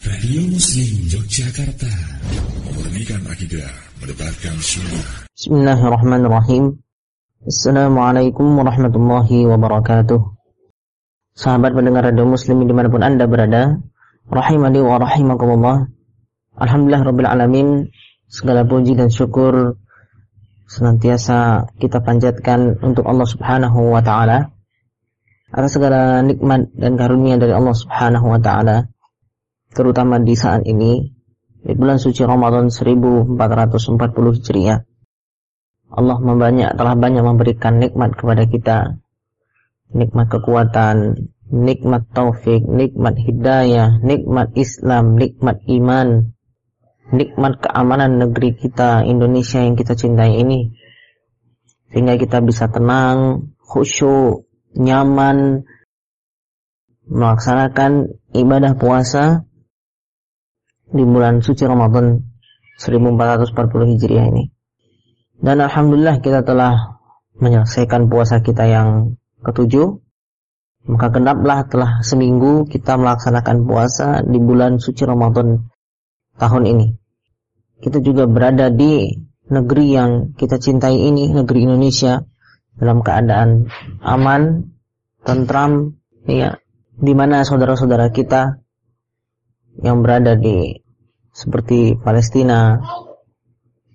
Radio Muslim Yogyakarta. Murnikan akidah Mendebarkan sunnah. Bismillahirrahmanirrahim. Assalamualaikum warahmatullahi wabarakatuh. Sahabat pendengar Radio Muslim di mana pun anda berada Rahimani wa rahimakumullah. Alhamdulillah Rabbil Alamin Segala puji dan syukur Senantiasa kita panjatkan untuk Allah subhanahu wa ta'ala. Atas segala nikmat dan karunia dari Allah subhanahu wa ta'ala terutama di saat ini di bulan suci Ramadan 1440 Hijriah. Allah membanyak telah banyak memberikan nikmat kepada kita. Nikmat kekuatan, nikmat taufik, nikmat hidayah, nikmat Islam, nikmat iman, nikmat keamanan negeri kita Indonesia yang kita cintai ini. Sehingga kita bisa tenang, khusyuk, nyaman melaksanakan ibadah puasa di bulan suci Ramadan 1440 Hijriah ini. Dan Alhamdulillah kita telah menyelesaikan puasa kita yang ketujuh. Maka genaplah telah seminggu kita melaksanakan puasa di bulan suci Ramadan tahun ini. Kita juga berada di negeri yang kita cintai ini, negeri Indonesia, dalam keadaan aman, tentram, ya, di mana saudara-saudara kita yang berada di seperti Palestina,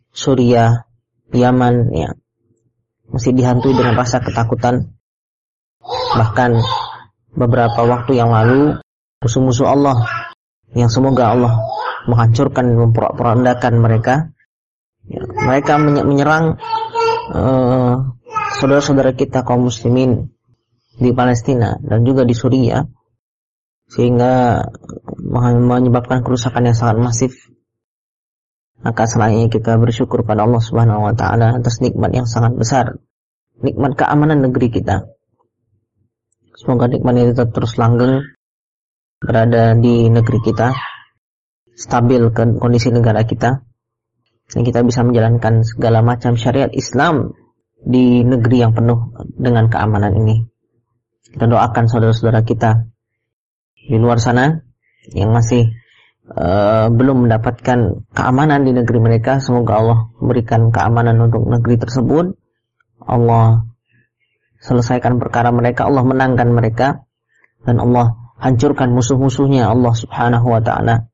Suriah, Yaman ya masih dihantui dengan rasa ketakutan. Bahkan beberapa waktu yang lalu musuh-musuh Allah yang semoga Allah menghancurkan dan memperandakan mereka ya, mereka menyerang eh, saudara-saudara kita kaum muslimin di Palestina dan juga di Suriah sehingga menyebabkan kerusakan yang sangat masif. Maka selanjutnya kita bersyukur pada Allah Subhanahu wa taala atas nikmat yang sangat besar nikmat keamanan negeri kita. Semoga nikmat ini tetap terus langgeng berada di negeri kita stabil kondisi negara kita dan kita bisa menjalankan segala macam syariat Islam di negeri yang penuh dengan keamanan ini. Kita doakan saudara-saudara kita di luar sana yang masih uh, belum mendapatkan keamanan di negeri mereka semoga Allah memberikan keamanan untuk negeri tersebut. Allah selesaikan perkara mereka Allah menangkan mereka dan Allah hancurkan musuh-musuhnya Allah subhanahu wa ta'ala.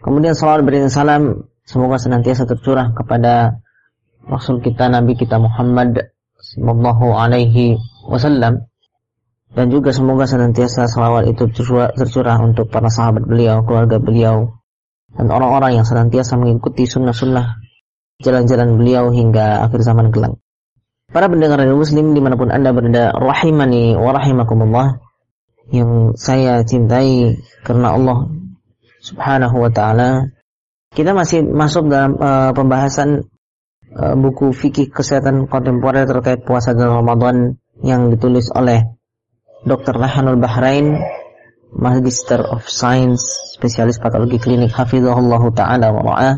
Kemudian salawat berikan salam semoga senantiasa tercurah kepada Rasul kita Nabi kita Muhammad sallallahu alaihi wasallam dan juga semoga senantiasa salawat itu tercurah, untuk para sahabat beliau, keluarga beliau, dan orang-orang yang senantiasa mengikuti sunnah-sunnah jalan-jalan beliau hingga akhir zaman kelak. Para pendengar radio muslim di mana pun anda berada, rahimani wa rahimakumullah, yang saya cintai karena Allah subhanahu wa ta'ala, kita masih masuk dalam uh, pembahasan uh, buku fikih kesehatan kontemporer terkait puasa dalam Ramadan yang ditulis oleh Dr. Lahanul Bahrain Magister of Science spesialis patologi klinik hafizahullah taala wa ra'ah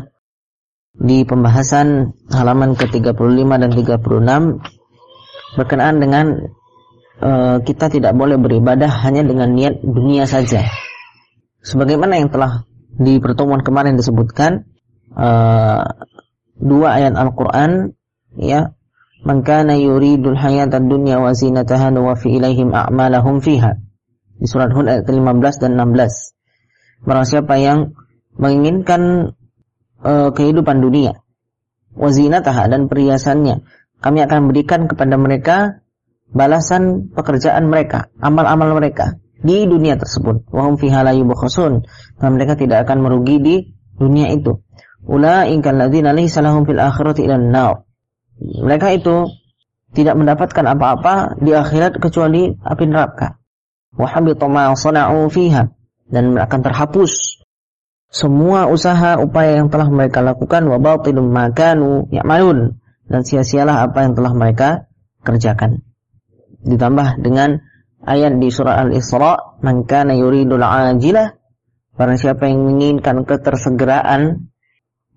di pembahasan halaman ke-35 dan 36 berkenaan dengan uh, kita tidak boleh beribadah hanya dengan niat dunia saja. Sebagaimana yang telah di pertemuan kemarin disebutkan uh, dua ayat Al-Qur'an ya man kana yuridul hayatad dunya wa zinataha nuwaffi ilaihim a'malahum fiha. Di surat Hud ayat ke-15 dan 16. Barang siapa yang menginginkan uh, kehidupan dunia wa zinataha dan perhiasannya, kami akan berikan kepada mereka balasan pekerjaan mereka, amal-amal mereka di dunia tersebut. Wa hum fiha la yubkhasun. Mereka tidak akan merugi di dunia itu. Ulaika alladzina laysa lahum fil akhirati illa an-nar mereka itu tidak mendapatkan apa-apa di akhirat kecuali api neraka. Wa habita ma sana'u fiha dan akan terhapus semua usaha upaya yang telah mereka lakukan wa batilum ma kanu ya'malun dan sia-sialah apa yang telah mereka kerjakan. Ditambah dengan ayat di surah Al-Isra, "Man kana yuridul ajilah" Barang siapa yang menginginkan ketersegeraan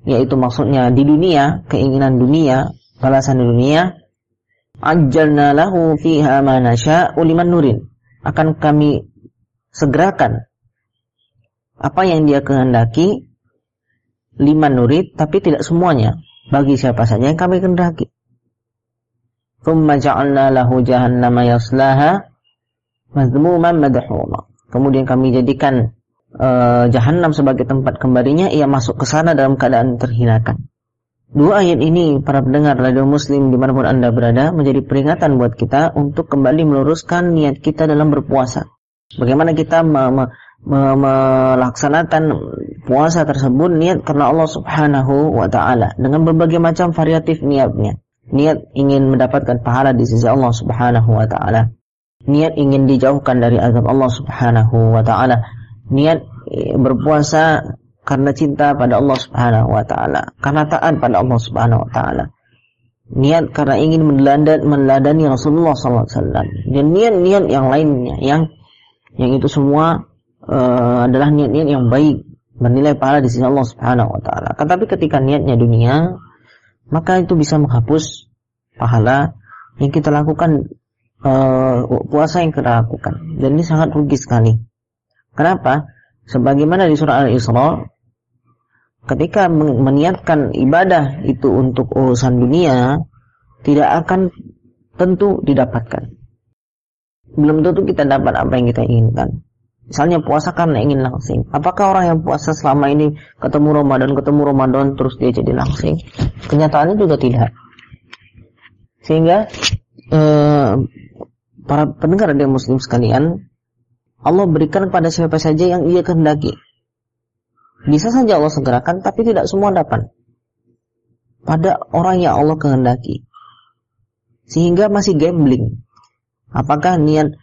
yaitu maksudnya di dunia, keinginan dunia, balasan dunia ajalna lahu fiha ma nasya'u liman nurin akan kami segerakan apa yang dia kehendaki lima nurid tapi tidak semuanya bagi siapa saja yang kami kehendaki. Thumma ja'alna lahu jahannama yaslaha mazmuman madhura. Kemudian kami jadikan uh, jahanam sebagai tempat kembalinya ia masuk ke sana dalam keadaan terhinakan. Dua ayat ini para pendengar radio muslim di mana pun anda berada menjadi peringatan buat kita untuk kembali meluruskan niat kita dalam berpuasa. Bagaimana kita me me me melaksanakan puasa tersebut niat karena Allah subhanahu wa ta'ala dengan berbagai macam variatif niatnya. Niat ingin mendapatkan pahala di sisi Allah subhanahu wa ta'ala. Niat ingin dijauhkan dari azab Allah subhanahu wa ta'ala. Niat eh, berpuasa karena cinta pada Allah Subhanahu wa taala, karena taat pada Allah Subhanahu wa taala. Niat karena ingin meneladani, meneladani Rasulullah sallallahu alaihi wasallam. Dan niat-niat yang lainnya yang yang itu semua uh, adalah niat-niat yang baik, bernilai pahala di sisi Allah Subhanahu wa taala. Tetapi ketika niatnya dunia, maka itu bisa menghapus pahala yang kita lakukan uh, puasa yang kita lakukan. Dan ini sangat rugi sekali. Kenapa? Sebagaimana di surah Al-Isra ketika meniatkan ibadah itu untuk urusan dunia tidak akan tentu didapatkan. Belum tentu kita dapat apa yang kita inginkan. Misalnya puasa karena ingin langsing. Apakah orang yang puasa selama ini ketemu Ramadan, ketemu Ramadan terus dia jadi langsing? Kenyataannya juga tidak. Sehingga eh, para pendengar dan muslim sekalian, Allah berikan kepada siapa saja yang ia kehendaki. Bisa saja Allah segerakan, tapi tidak semua dapat. Pada orang yang Allah kehendaki. Sehingga masih gambling. Apakah niat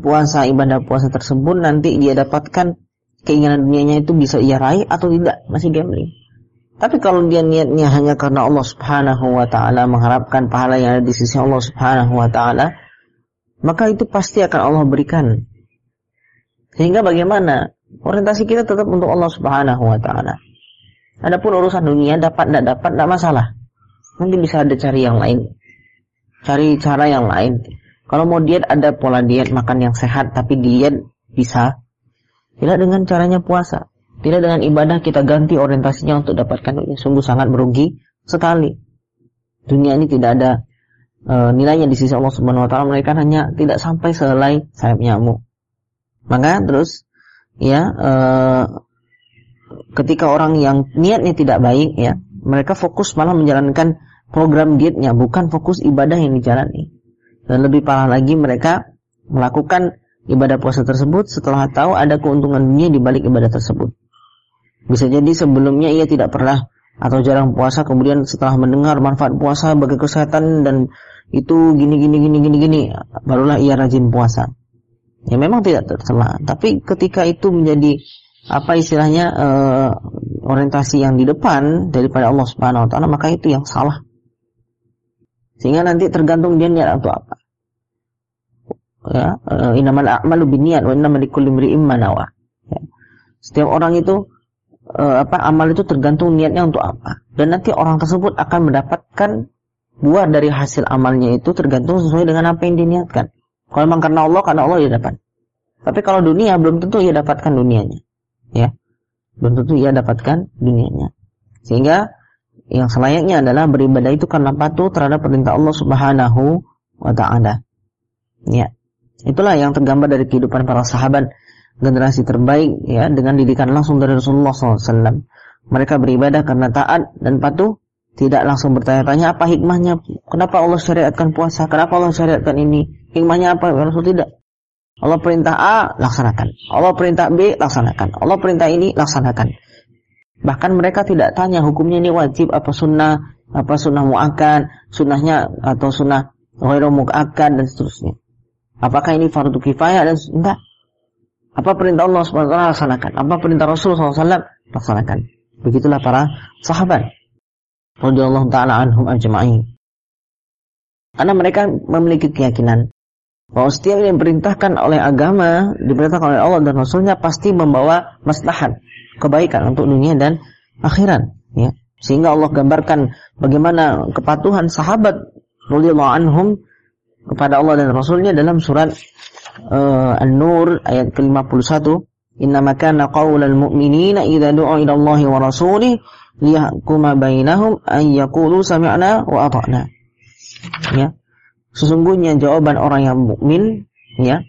puasa, ibadah puasa tersebut nanti dia dapatkan keinginan dunianya itu bisa ia raih atau tidak, masih gambling. Tapi kalau dia niatnya hanya karena Allah Subhanahu wa taala mengharapkan pahala yang ada di sisi Allah Subhanahu wa taala, maka itu pasti akan Allah berikan. Sehingga bagaimana Orientasi kita tetap untuk Allah Subhanahu wa taala. Adapun urusan dunia dapat tidak dapat tidak masalah. Nanti bisa ada cari yang lain. Cari cara yang lain. Kalau mau diet ada pola diet makan yang sehat tapi diet bisa. Tidak dengan caranya puasa. Tidak dengan ibadah kita ganti orientasinya untuk dapatkan dunia. Sungguh sangat merugi sekali. Dunia ini tidak ada e, nilainya di sisi Allah Subhanahu wa taala mereka hanya tidak sampai selai sayap nyamuk. Maka terus ya e, ketika orang yang niatnya tidak baik ya mereka fokus malah menjalankan program dietnya bukan fokus ibadah yang dijalani. Dan lebih parah lagi mereka melakukan ibadah puasa tersebut setelah tahu ada keuntungan dunia di balik ibadah tersebut. Bisa jadi sebelumnya ia tidak pernah atau jarang puasa kemudian setelah mendengar manfaat puasa bagi kesehatan dan itu gini gini gini gini gini barulah ia rajin puasa ya memang tidak tercela. Tapi ketika itu menjadi apa istilahnya uh, orientasi yang di depan daripada Allah Subhanahu wa taala maka itu yang salah. Sehingga nanti tergantung dia niat atau apa. Ya uh, innamal a'malu binniyat wa innamal likulli ya. setiap orang itu uh, apa amal itu tergantung niatnya untuk apa. Dan nanti orang tersebut akan mendapatkan buah dari hasil amalnya itu tergantung sesuai dengan apa yang diniatkan kalau memang karena Allah, karena Allah dia dapat. Tapi kalau dunia belum tentu ia dapatkan dunianya. Ya. Belum tentu ia dapatkan dunianya. Sehingga yang selayaknya adalah beribadah itu karena patuh terhadap perintah Allah Subhanahu wa taala. Ya. Itulah yang tergambar dari kehidupan para sahabat generasi terbaik ya dengan didikan langsung dari Rasulullah SAW. Mereka beribadah karena taat dan patuh, tidak langsung bertanya-tanya apa hikmahnya, kenapa Allah syariatkan puasa, kenapa Allah syariatkan ini, Hikmahnya apa? Rasul tidak. Allah perintah A, laksanakan. Allah perintah B, laksanakan. Allah perintah ini, laksanakan. Bahkan mereka tidak tanya hukumnya ini wajib apa sunnah, apa sunnah muakkad, sunnahnya atau sunnah ghairu muakkad dan seterusnya. Apakah ini fardu kifayah dan enggak? Apa perintah Allah SWT laksanakan? Apa perintah Rasul SAW laksanakan? Begitulah para sahabat. Radiyallahu ta'ala anhum ajma'in. Karena mereka memiliki keyakinan bahwa setiap yang diperintahkan oleh agama, diperintahkan oleh Allah dan Rasulnya pasti membawa maslahat, kebaikan untuk dunia dan akhirat. Ya. Sehingga Allah gambarkan bagaimana kepatuhan sahabat radhiyallahu anhum kepada Allah dan Rasulnya dalam surat uh, An-Nur ayat ke-51 Innama kana qaulal mu'minina idza du'u ila Allah wa rasulih liyahkuma bainahum an yaqulu sami'na wa ata'na. Ya. Sesungguhnya jawaban orang yang mukmin ya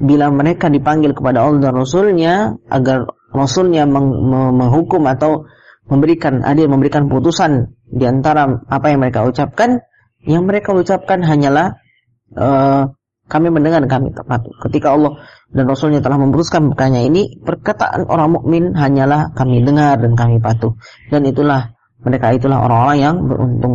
bila mereka dipanggil kepada Allah dan Rasulnya agar Rasulnya meng, menghukum atau memberikan adil memberikan putusan di antara apa yang mereka ucapkan yang mereka ucapkan hanyalah uh, kami mendengar kami tepat. Ketika Allah dan Rasulnya telah memutuskan perkara ini, perkataan orang mukmin hanyalah kami dengar dan kami patuh. Dan itulah mereka itulah orang-orang yang beruntung.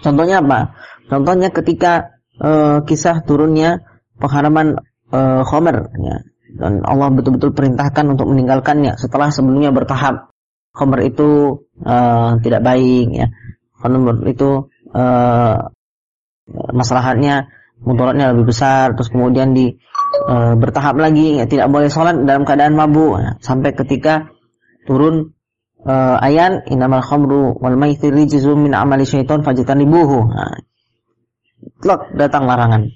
Contohnya apa? Contohnya ketika uh, kisah turunnya pengharaman uh, khomer, ya. dan Allah betul-betul perintahkan untuk meninggalkannya setelah sebelumnya bertahap. Khomer itu uh, tidak baik, ya. Khomer itu uh, masalahnya mudaratnya lebih besar terus kemudian di e, bertahap lagi ya, tidak boleh sholat dalam keadaan mabuk ya, sampai ketika turun e, ayat innamal khamru wal maisir rijzum min amali syaiton fajtanibuhu. Nah, datang larangan.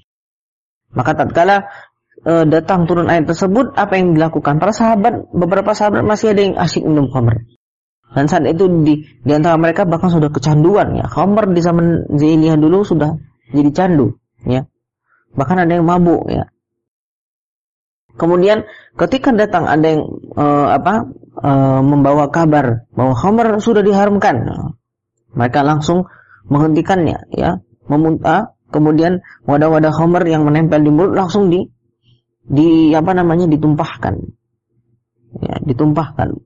Maka tatkala e, datang turun ayat tersebut apa yang dilakukan? Para sahabat beberapa sahabat masih ada yang asyik minum khamr. Dan saat itu di, di antara mereka bahkan sudah kecanduan ya. Khamr di zaman jahiliyah dulu sudah jadi candu ya. Bahkan ada yang mabuk ya. Kemudian ketika datang ada yang uh, apa uh, membawa kabar bahwa khamar sudah diharamkan, mereka langsung menghentikannya ya, memuntah kemudian wadah-wadah khamar yang menempel di mulut langsung di di apa namanya ditumpahkan. Ya, ditumpahkan.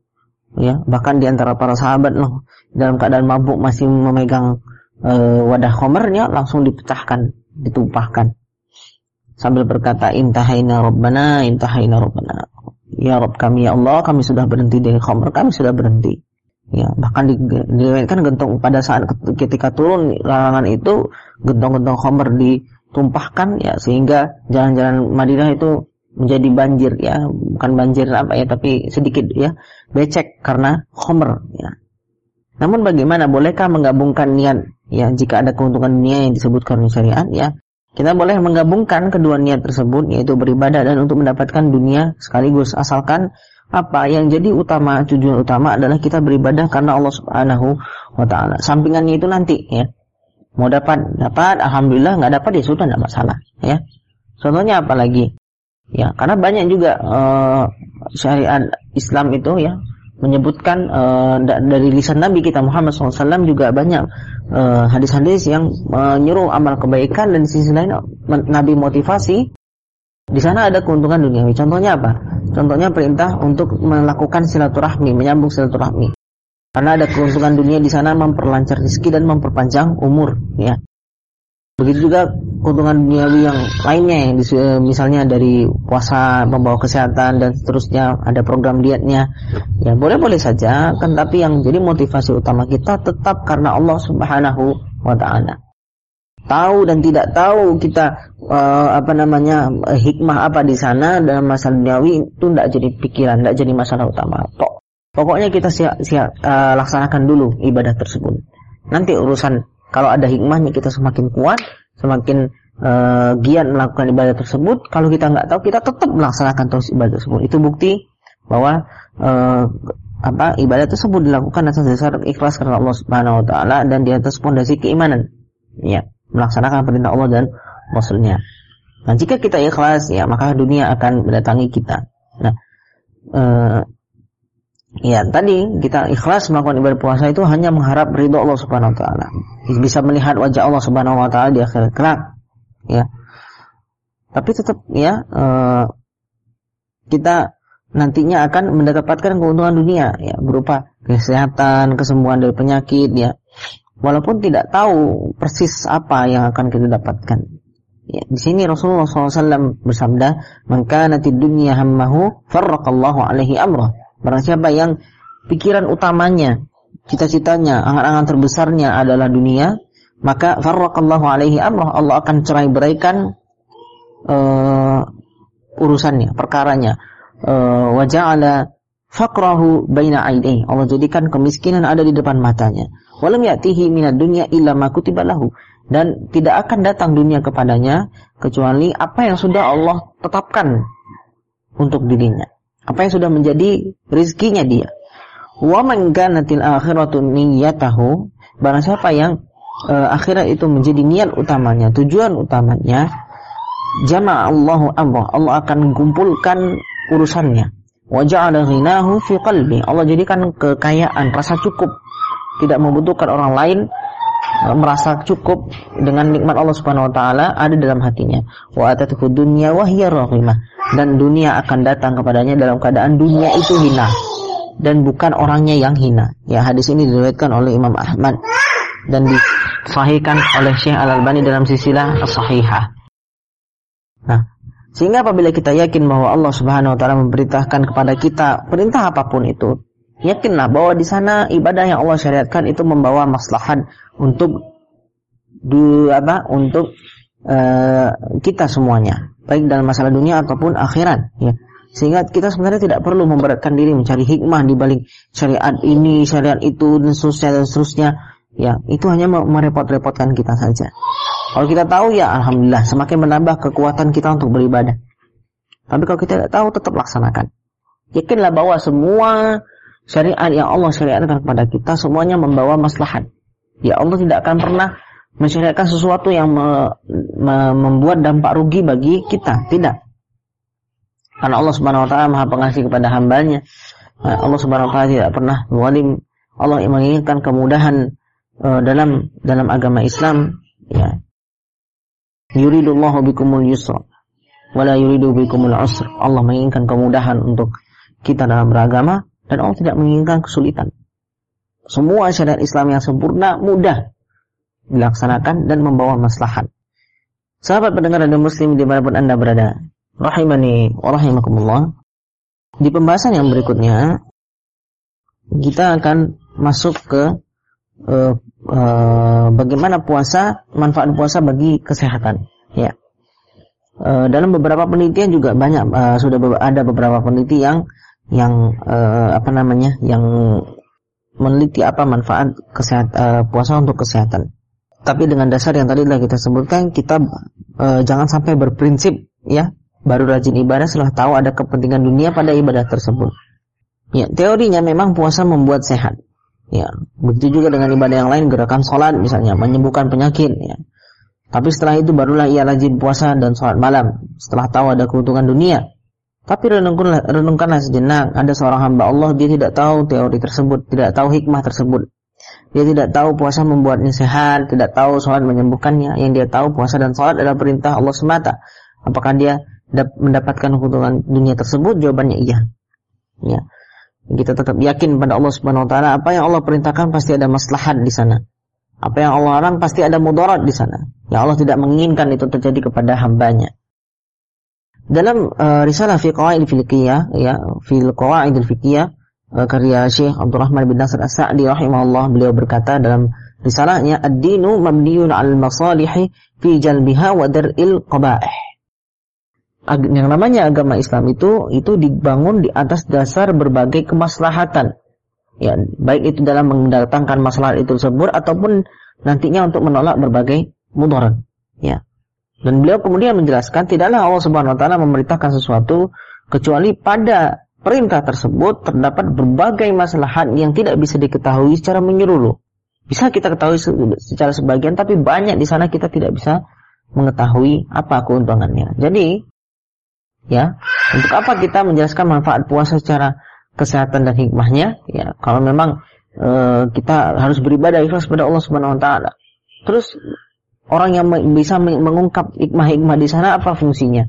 Ya, bahkan di antara para sahabat loh dalam keadaan mabuk masih memegang uh, wadah khamarnya langsung dipecahkan, ditumpahkan sambil berkata intahaina rabbana intahaina rabbana ya Rabb kami ya Allah kami sudah berhenti dari khamr kami sudah berhenti. Ya bahkan diriwayatkan gentong pada saat ketika turun larangan itu gentong-gentong khamr ditumpahkan ya sehingga jalan-jalan Madinah itu menjadi banjir ya. Bukan banjir apa ya tapi sedikit ya becek karena khamr ya. Namun bagaimana bolehkah menggabungkan niat ya jika ada keuntungan dunia yang disebutkan syariat ya kita boleh menggabungkan kedua niat tersebut yaitu beribadah dan untuk mendapatkan dunia sekaligus asalkan apa yang jadi utama tujuan utama adalah kita beribadah karena Allah Subhanahu wa taala. Sampingannya itu nanti ya. Mau dapat dapat alhamdulillah nggak dapat ya sudah tidak masalah ya. Contohnya apa lagi? Ya, karena banyak juga uh, syariat Islam itu ya menyebutkan uh, dari lisan Nabi kita Muhammad SAW juga banyak hadis-hadis uh, yang menyuruh amal kebaikan dan di sisi lain Nabi motivasi di sana ada keuntungan duniawi. Contohnya apa? Contohnya perintah untuk melakukan silaturahmi, menyambung silaturahmi. Karena ada keuntungan dunia di sana memperlancar rezeki dan memperpanjang umur, ya. Begitu juga keuntungan duniawi yang lainnya yang misalnya dari puasa membawa kesehatan dan seterusnya ada program dietnya. Ya boleh-boleh saja kan tapi yang jadi motivasi utama kita tetap karena Allah Subhanahu wa taala. Tahu dan tidak tahu kita uh, apa namanya hikmah apa di sana dalam masalah duniawi itu tidak jadi pikiran tidak jadi masalah utama. Pok pokoknya kita siap, siap uh, laksanakan dulu ibadah tersebut. Nanti urusan kalau ada hikmahnya kita semakin kuat, semakin uh, giat melakukan ibadah tersebut. Kalau kita nggak tahu, kita tetap melaksanakan terus ibadah tersebut. Itu bukti bahwa uh, apa ibadah tersebut dilakukan atas dasar ikhlas karena Allah Subhanahu wa taala dan di atas pondasi keimanan. Ya, melaksanakan perintah Allah dan Rasulnya. Nah, jika kita ikhlas, ya maka dunia akan mendatangi kita. Nah, uh, Ya, tadi kita ikhlas melakukan ibadah puasa itu hanya mengharap ridho Allah Subhanahu wa taala. Bisa melihat wajah Allah Subhanahu wa taala di akhirat kelak. Ya. Tapi tetap ya uh, kita nantinya akan mendapatkan keuntungan dunia ya berupa kesehatan, kesembuhan dari penyakit ya. Walaupun tidak tahu persis apa yang akan kita dapatkan. Ya, di sini Rasulullah SAW bersabda, "Man kanatid dunya hammahu, farraqallahu alaihi amrah." Barang siapa yang pikiran utamanya, cita-citanya, angan-angan terbesarnya adalah dunia, maka farraqallahu alaihi amrah, Allah akan cerai beraikan uh, urusannya, perkaranya. Uh, wa ja'ala faqrahu baina aidaihi. Allah jadikan kemiskinan ada di depan matanya. Walam ya'tihi minad dunya illa ma kutiba lahu. Dan tidak akan datang dunia kepadanya kecuali apa yang sudah Allah tetapkan untuk dirinya. Apa yang sudah menjadi rizkinya dia. Wa man kanatil akhiratu niyyatahu, barang siapa yang uh, akhirat itu menjadi niat utamanya, tujuan utamanya, jama'allahu amrah. Allah akan kumpulkan urusannya. Wa ja'ala ghinahu fi qalbi. Allah jadikan kekayaan, rasa cukup, tidak membutuhkan orang lain uh, merasa cukup dengan nikmat Allah Subhanahu wa taala ada dalam hatinya. Wa atatuhu dunya wa hiya Dan dunia akan datang kepadanya dalam keadaan dunia itu hina dan bukan orangnya yang hina. Ya, hadis ini diriwayatkan oleh Imam Ahmad dan disahihkan oleh Syekh Al-Albani dalam sisilah as-sahihah. Nah, sehingga apabila kita yakin bahwa Allah Subhanahu wa taala kepada kita perintah apa pun itu, yakinlah bahwa di sana ibadah yang Allah syariatkan itu membawa maslahat untuk du, apa? untuk uh, kita semuanya, baik dalam masalah dunia ataupun akhirat, ya. Sehingga kita sebenarnya tidak perlu memberatkan diri mencari hikmah di balik syariat ini, syariat itu dan seterusnya dan seterusnya. Ya, itu hanya merepot-repotkan kita saja. Kalau kita tahu ya alhamdulillah semakin menambah kekuatan kita untuk beribadah. Tapi kalau kita tidak tahu tetap laksanakan. Yakinlah bahwa semua syariat yang Allah syariatkan kepada kita semuanya membawa maslahat. Ya Allah tidak akan pernah mensyariatkan sesuatu yang me, me, membuat dampak rugi bagi kita. Tidak. Karena Allah Subhanahu wa taala Maha Pengasih kepada hambanya. Nah, Allah Subhanahu wa taala tidak pernah zalim. Allah menginginkan kemudahan uh, dalam dalam agama Islam, ya. Yuridullahu bikumul yusra wala yuridu bikumul usr. Allah menginginkan kemudahan untuk kita dalam beragama dan Allah tidak menginginkan kesulitan. Semua syariat Islam yang sempurna mudah dilaksanakan dan membawa maslahat. Sahabat pendengar dan muslim di mana pun anda berada, rahimani wa rahimakumullah. Di pembahasan yang berikutnya kita akan masuk ke uh, uh, bagaimana puasa, manfaat puasa bagi kesehatan, ya. Uh, dalam beberapa penelitian juga banyak uh, sudah ada beberapa peneliti yang yang uh, apa namanya yang meneliti apa manfaat kesehat, uh, puasa untuk kesehatan. Tapi dengan dasar yang tadi telah kita sebutkan, kita uh, jangan sampai berprinsip ya baru rajin ibadah setelah tahu ada kepentingan dunia pada ibadah tersebut. Ya, teorinya memang puasa membuat sehat. Ya, begitu juga dengan ibadah yang lain, gerakan sholat misalnya, menyembuhkan penyakit. Ya. Tapi setelah itu barulah ia rajin puasa dan sholat malam. Setelah tahu ada keuntungan dunia. Tapi renungkanlah, renungkanlah sejenak, ada seorang hamba Allah, dia tidak tahu teori tersebut, tidak tahu hikmah tersebut. Dia tidak tahu puasa membuatnya sehat, tidak tahu sholat menyembuhkannya. Yang dia tahu puasa dan sholat adalah perintah Allah semata. Apakah dia mendapatkan keuntungan dunia tersebut? Jawabannya iya. Ya. Kita tetap yakin pada Allah Subhanahu wa taala apa yang Allah perintahkan pasti ada maslahat di sana. Apa yang Allah larang pasti ada mudarat di sana. Ya Allah tidak menginginkan itu terjadi kepada hambanya. Dalam uh, risalah fi qawaid fiqhiyah ya, fil qawaid fiqhiyah karya Syekh Abdurrahman bin Nasr As-Sa'di rahimahullah beliau berkata dalam risalahnya ad-dinu mabniun 'al masalih fi jalbiha wa dar'il qaba'ih yang namanya agama Islam itu itu dibangun di atas dasar berbagai kemaslahatan. Ya, baik itu dalam mendatangkan masalah itu tersebut ataupun nantinya untuk menolak berbagai mudarat. Ya. Dan beliau kemudian menjelaskan tidaklah Allah Subhanahu wa taala memerintahkan sesuatu kecuali pada perintah tersebut terdapat berbagai maslahat yang tidak bisa diketahui secara menyeluruh. Bisa kita ketahui secara sebagian tapi banyak di sana kita tidak bisa mengetahui apa keuntungannya. Jadi ya untuk apa kita menjelaskan manfaat puasa secara kesehatan dan hikmahnya ya kalau memang e, kita harus beribadah ikhlas kepada Allah Subhanahu wa taala terus orang yang bisa mengungkap hikmah-hikmah di sana apa fungsinya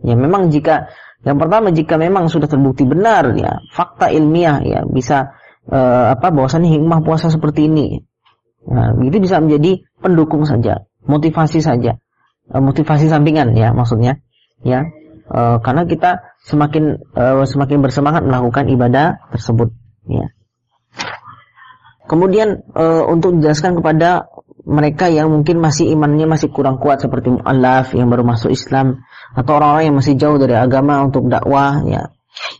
ya memang jika yang pertama jika memang sudah terbukti benar ya fakta ilmiah ya bisa e, apa bahwasannya hikmah puasa seperti ini. Nah itu bisa menjadi pendukung saja motivasi saja e, motivasi sampingan ya maksudnya ya. Uh, karena kita semakin uh, semakin bersemangat melakukan ibadah tersebut ya. Kemudian uh, untuk menjelaskan kepada mereka yang mungkin masih imannya masih kurang kuat seperti mu'allaf yang baru masuk Islam atau orang-orang yang masih jauh dari agama untuk dakwah ya.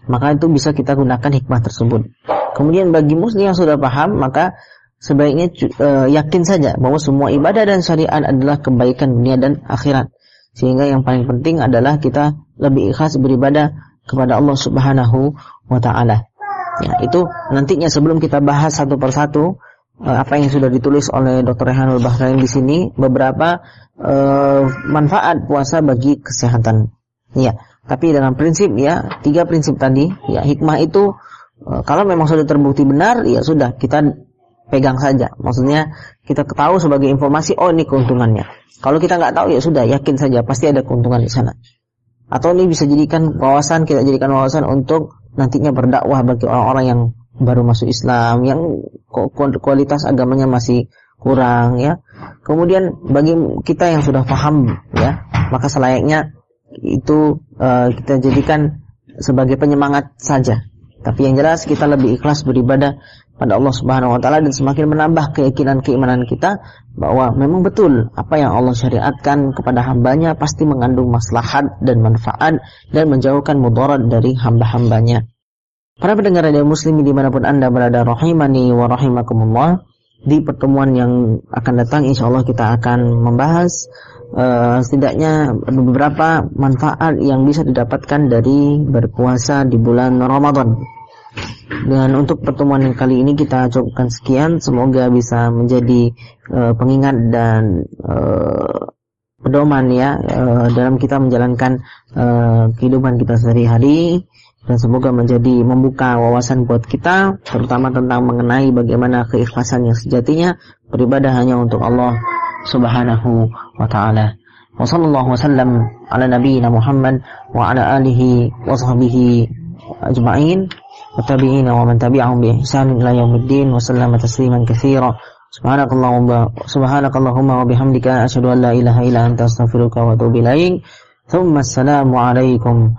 Maka itu bisa kita gunakan hikmah tersebut. Kemudian bagi muslim yang sudah paham maka sebaiknya uh, yakin saja bahwa semua ibadah dan syariat adalah kebaikan dunia dan akhirat. Sehingga yang paling penting adalah kita lebih ikhlas beribadah kepada Allah Subhanahu wa taala. Ya, itu nantinya sebelum kita bahas satu persatu apa yang sudah ditulis oleh Dr. Rehanul Bahrain di sini beberapa uh, manfaat puasa bagi kesehatan. Ya, tapi dengan prinsip ya tiga prinsip tadi ya hikmah itu uh, kalau memang sudah terbukti benar ya sudah kita pegang saja. Maksudnya kita ketahui sebagai informasi oh ini keuntungannya. Kalau kita nggak tahu ya sudah yakin saja pasti ada keuntungan di sana. Atau ini bisa jadikan wawasan kita jadikan wawasan untuk nantinya berdakwah bagi orang-orang yang baru masuk Islam yang kualitas agamanya masih kurang ya. Kemudian bagi kita yang sudah paham ya, maka selayaknya itu uh, kita jadikan sebagai penyemangat saja. Tapi yang jelas kita lebih ikhlas beribadah pada Allah Subhanahu wa taala dan semakin menambah keyakinan keimanan kita bahwa memang betul apa yang Allah syariatkan kepada hambanya pasti mengandung maslahat dan manfaat dan menjauhkan mudarat dari hamba-hambanya. Para pendengar radio muslim di mana pun anda berada rahimani wa rahimakumullah. Di pertemuan yang akan datang insya Allah kita akan membahas uh, setidaknya beberapa manfaat yang bisa didapatkan dari berpuasa di bulan Ramadan. Dan untuk pertemuan kali ini kita cukupkan sekian. Semoga bisa menjadi uh, pengingat dan uh, pedoman ya uh, dalam kita menjalankan uh, kehidupan kita sehari-hari dan semoga menjadi membuka wawasan buat kita terutama tentang mengenai bagaimana keikhlasan yang sejatinya beribadah hanya untuk Allah Subhanahu wa taala. Wassallallahu wasallam ala nabiyina Muhammad wa ala alihi wa sahbihi ajma'in wa tabi'ina wa man tabi'ahum bi ihsan ila yaumiddin wa sallama tasliman katsira. Subhanakallahumma subhanakallahumma wa bihamdika asyhadu an la ilaha illa anta astaghfiruka wa atubu ilaik. Thumma assalamu alaikum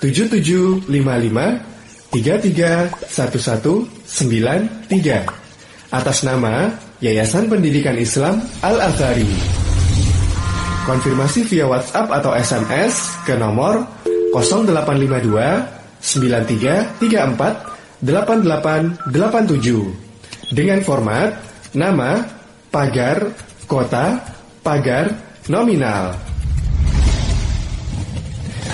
7755 331193 atas nama Yayasan Pendidikan Islam Al-Azhari. Konfirmasi via WhatsApp atau SMS ke nomor 0852 9334 8887 dengan format nama, pagar, kota, pagar, nominal.